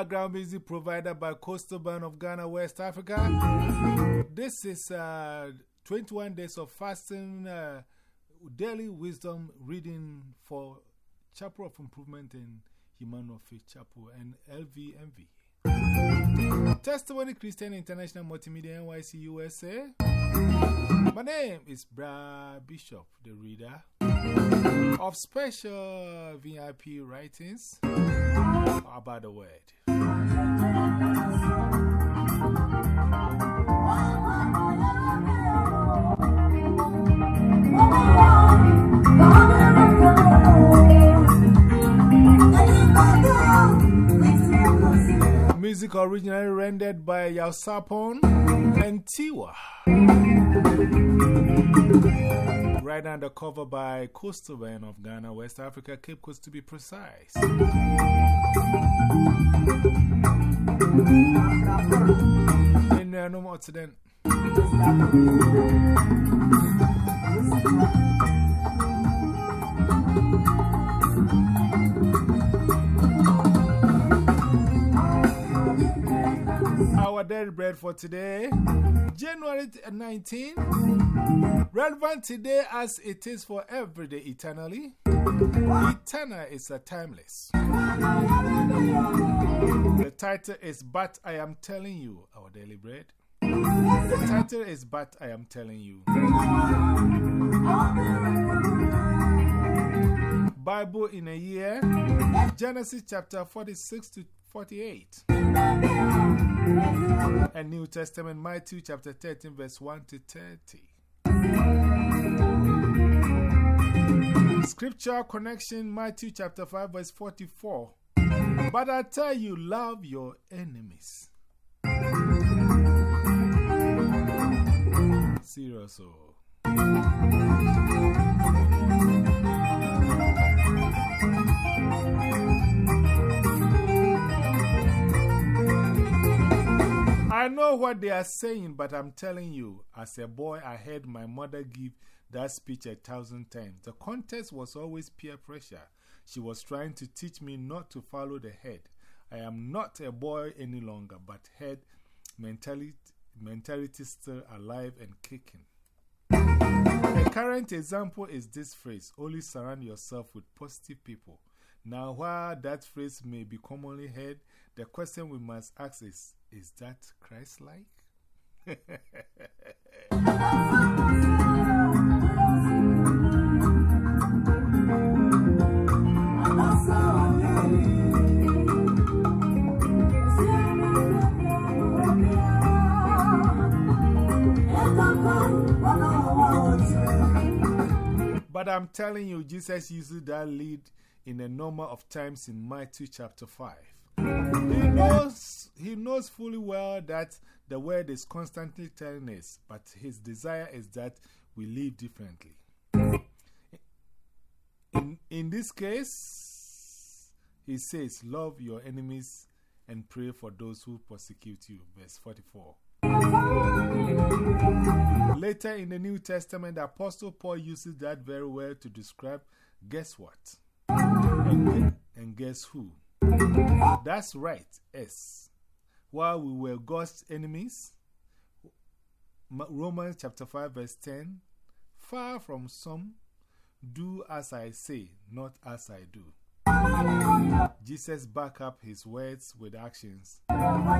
background music provided by Coastal Band of Ghana, West Africa. This is uh, 21 days of fasting, uh, daily wisdom reading for Chapel of Improvement in Human Faith Chapel and LVMV. Testimony Christian International Multimedia NYC USA. My name is Brad Bishop, the reader of special VIP writings about the word. Music originally rendered by Yao Sapon and Tiwa. Right cover by Coastal Band of Ghana, West Africa, Cape Coast to be precise. No more. Daily bread for today, January uh, 19, relevant today as it is for every day eternally. Eternal is a timeless. The title is But I Am Telling You, our daily bread. The title is But I Am Telling You. Bible in a year, Genesis chapter 46 to 48. And New Testament, Matthew chapter 13, verse 1 to 30. Scripture connection, Matthew chapter 5, verse 44. But I tell you, love your enemies. Serious. Oh. I know what they are saying, but I'm telling you, as a boy, I heard my mother give that speech a thousand times. The context was always peer pressure. She was trying to teach me not to follow the head. I am not a boy any longer, but head mentality, mentality still alive and kicking. A current example is this phrase only surround yourself with positive people. Now, while that phrase may be commonly heard, the question we must ask is Is that Christ like? But I'm telling you, Jesus uses that lead in a number of times in Matthew chapter 5. He knows, he knows fully well that the word is constantly telling us, but his desire is that we live differently. In, in this case, he says, Love your enemies and pray for those who persecute you. Verse 44. Later in the New Testament, the Apostle Paul uses that very word to describe guess what? And, guess who? That's right, S. While we were God's enemies, Romans chapter 5, verse 10 Far from some, do as I say, not as I do. Jesus back up his words with actions.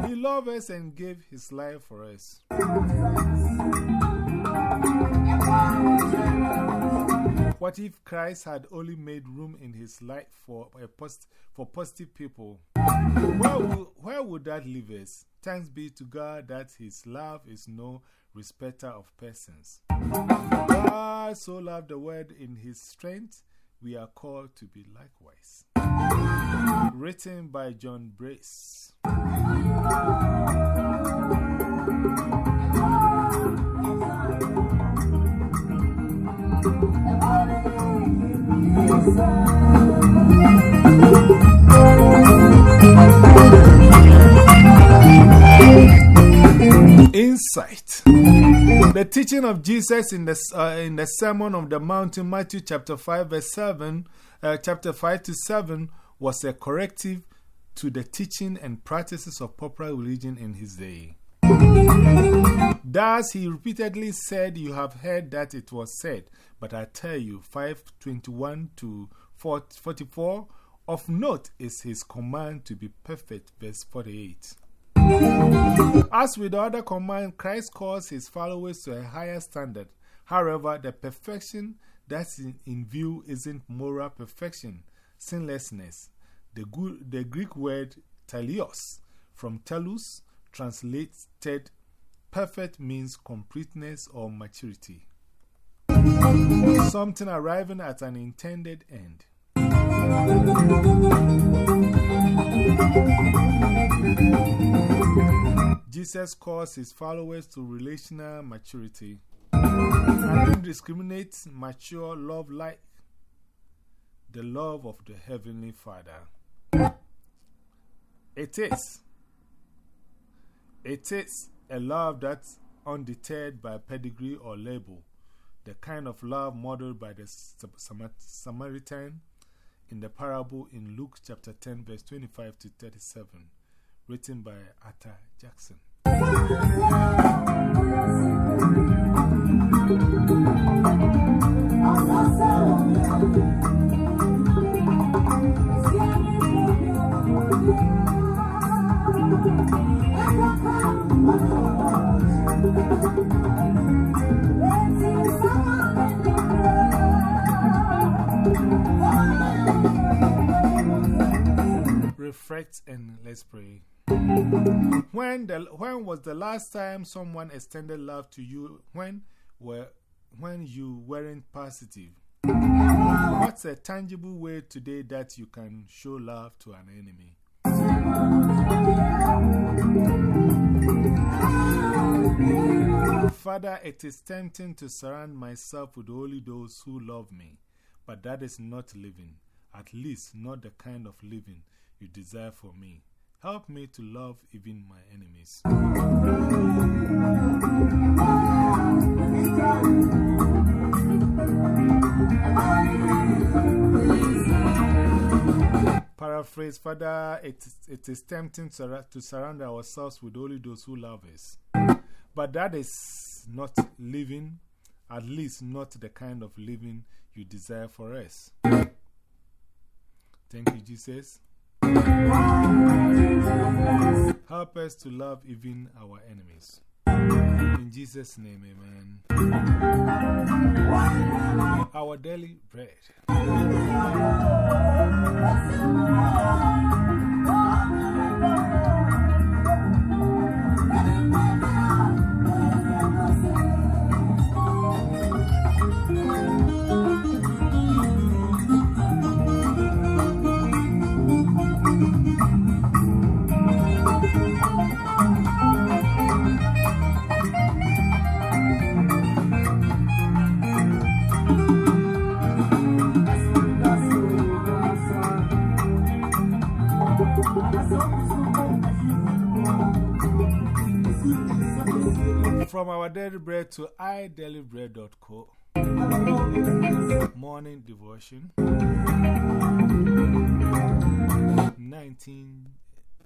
He loved us and gave his life for us. What if Christ had only made room in his life for, a post, for positive people? Where would, where would that leave us? Thanks be to God that his love is no respecter of persons. God so loved the world in his strength, we are called to be likewise. Written by John Blase. Insight. The teaching of Jesus in the, uh, in the Sermon on the Mountain, Matthew chapter 5, verse 7, uh, chapter 5 to 7, was a corrective to the teaching and practices of popular religion in his day. Thus, he repeatedly said, You have heard that it was said, but I tell you, 521 to 44, of note is his command to be perfect, verse 48. As with the other command, Christ calls his followers to a higher standard. However, the perfection that's in, in view isn't moral perfection, sinlessness. The, good, the Greek word teleios from telos translated perfect means completeness or maturity. Something arriving at an intended end. Jesus calls his followers to relational maturity. Undiscriminate, mature love like the love of the Heavenly Father. It is. It is a love that's undeterred by pedigree or label, the kind of love modeled by the Samaritan in the parable in Luke chapter 10, verse 25 to 37, written by Arthur Jackson. Reflect and let's pray. When, the, when was the last time someone extended love to you when, were, when you weren't positive? What's a tangible way today that you can show love to an enemy? Father, it is tempting to surround myself with only those who love me, but that is not living, at least not the kind of living you desire for me. Help me to love even my enemies. Paraphrase Father, it, it is tempting to, to surround ourselves with only those who love us. But that is not living, at least not the kind of living you desire for us. Thank you, Jesus. Help us to love even our enemies. In Jesus' name, amen. Our daily bread. From our daily bread to idailybread.co. Morning devotion. 19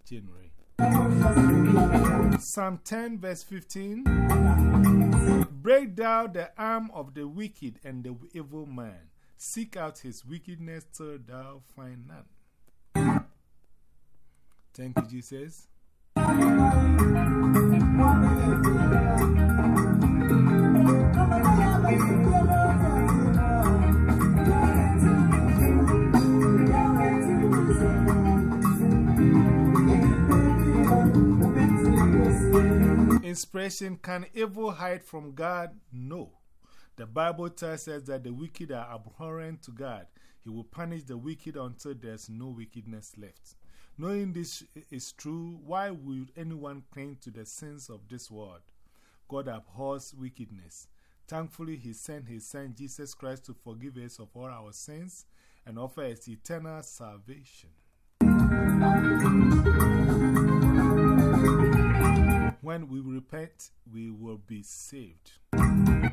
January. Psalm 10, verse 15. Break down the arm of the wicked and the evil man. Seek out his wickedness till thou find none. Thank you, Jesus. Inspiration Can evil hide from God? No. The Bible tells us that the wicked are abhorrent to God. He will punish the wicked until there's no wickedness left. Knowing this is true, why would anyone cling to the sins of this world? God abhors wickedness. Thankfully, He sent His Son Jesus Christ to forgive us of all our sins and offer us eternal salvation. When we repent, we will be saved.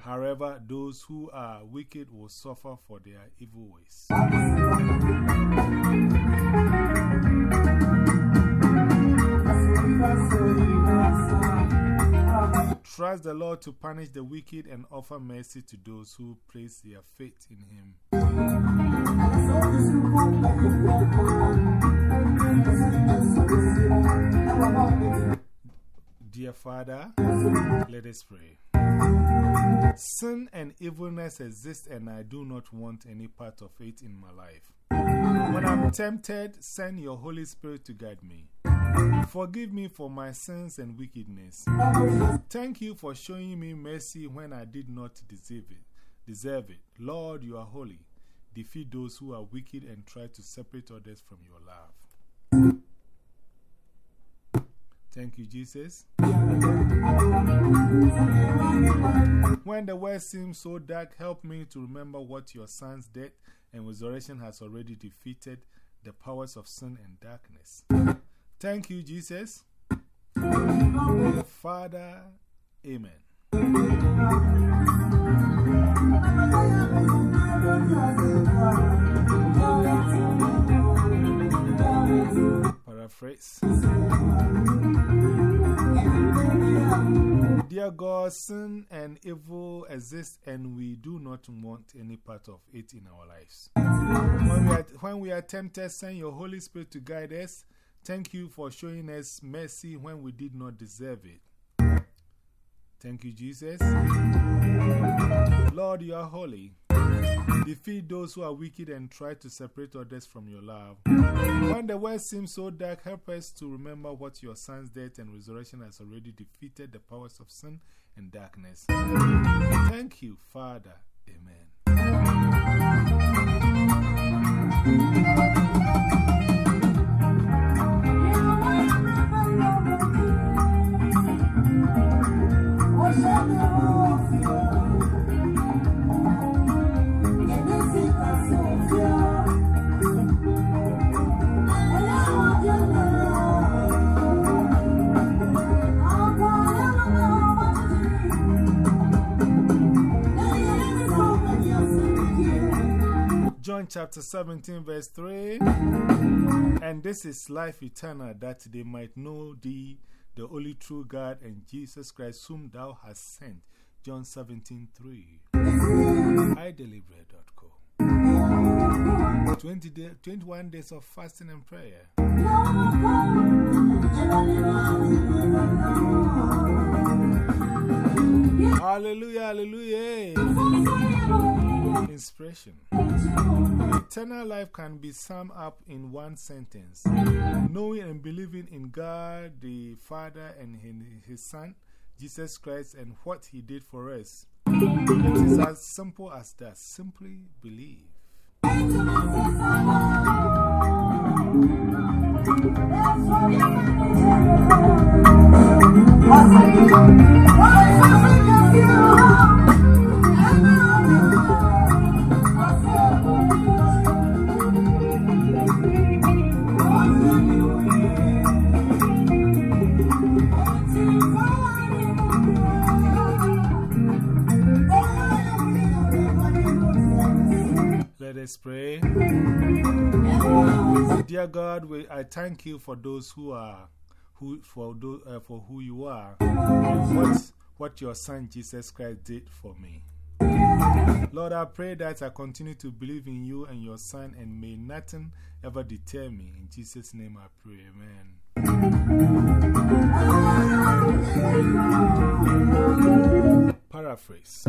However, those who are wicked will suffer for their evil ways. Trust the Lord to punish the wicked and offer mercy to those who place their faith in Him. Dear Father, let us pray. Sin and evilness exist, and I do not want any part of it in my life. When I'm tempted, send your Holy Spirit to guide me. Forgive me for my sins and wickedness. Thank you for showing me mercy when I did not deserve it. Deserve it. Lord, you are holy. Defeat those who are wicked and try to separate others from your love. Thank you, Jesus. When the world seems so dark, help me to remember what your son's death and resurrection has already defeated the powers of sin and darkness. Thank you, Jesus. Father, Amen. Paraphrase. Dear God, sin and evil exist, and we do not want any part of it in our lives. When we, are, when we are tempted, send your Holy Spirit to guide us. Thank you for showing us mercy when we did not deserve it. Thank you, Jesus. Lord, you are holy. Defeat those who are wicked and try to separate others from your love. When the world seems so dark, help us to remember what your son's death and resurrection has already defeated the powers of sin and darkness. Thank you, Father. John chapter 17, verse 3. And this is life eternal, that they might know thee, the only true God, and Jesus Christ, whom thou hast sent. John 17, 3. iDelivery.co. 20 day, 21 days of fasting and prayer. Hallelujah, hallelujah. Inspiration. Eternal life can be summed up in one sentence knowing and believing in God the Father and His Son, Jesus Christ, and what He did for us. It is as simple as that. Simply believe. Let Dear God, we, I thank you for those who are, who, for, those, uh, for who you are, what, what your Son Jesus Christ did for me. Lord, I pray that I continue to believe in you and your Son, and may nothing ever deter me. In Jesus' name I pray. Amen. Paraphrase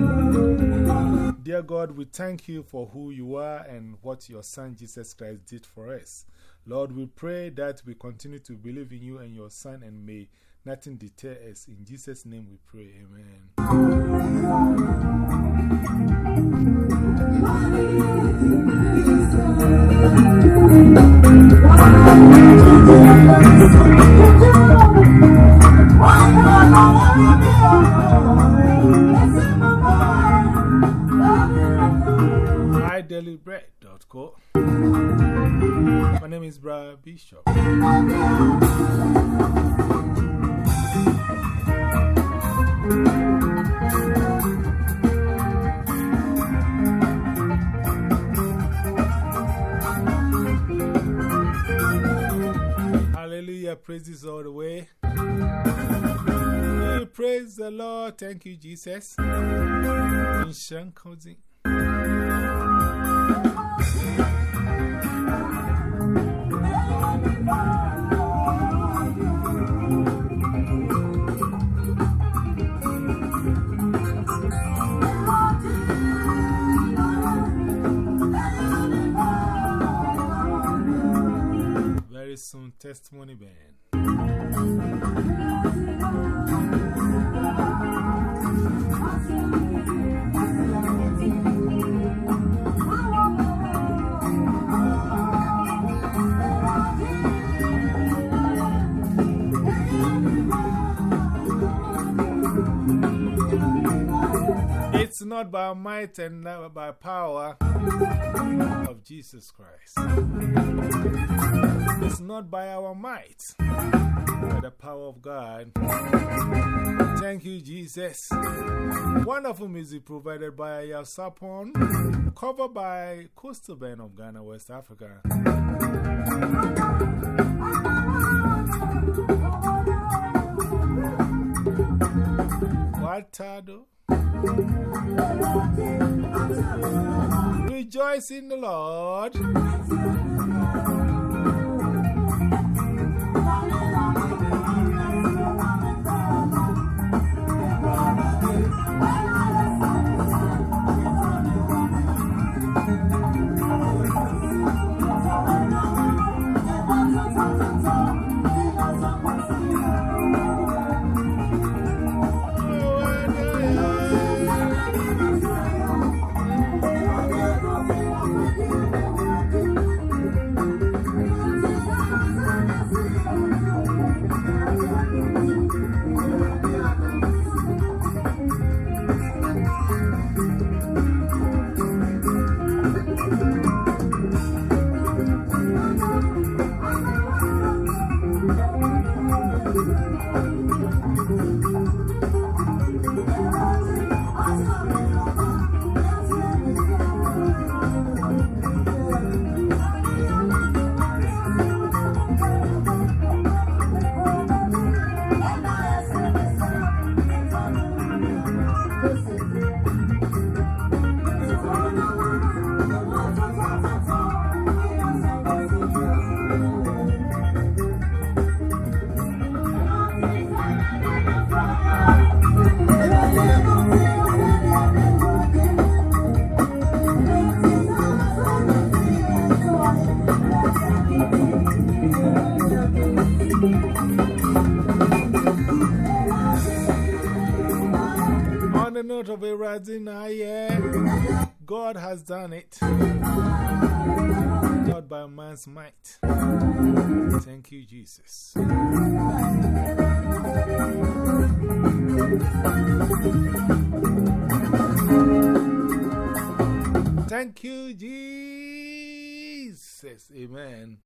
Dear God, we thank you for who you are and what your Son Jesus Christ did for us. Lord, we pray that we continue to believe in you and your Son, and may nothing deter us. In Jesus' name we pray. Amen. The praises all the way. We praise the Lord. Thank you, Jesus. Very soon, testimony band. It's not by might and not by power of Jesus Christ. It's not by our might, by the power of God. Thank you, Jesus. Wonderful music provided by Yao Sapon, covered by Coastal Band of Ghana, West Africa. Watado. Rejoice in the Lord. A rising yeah, God has done it. Not by man's might. Thank you, Jesus. Thank you, Jesus. Amen.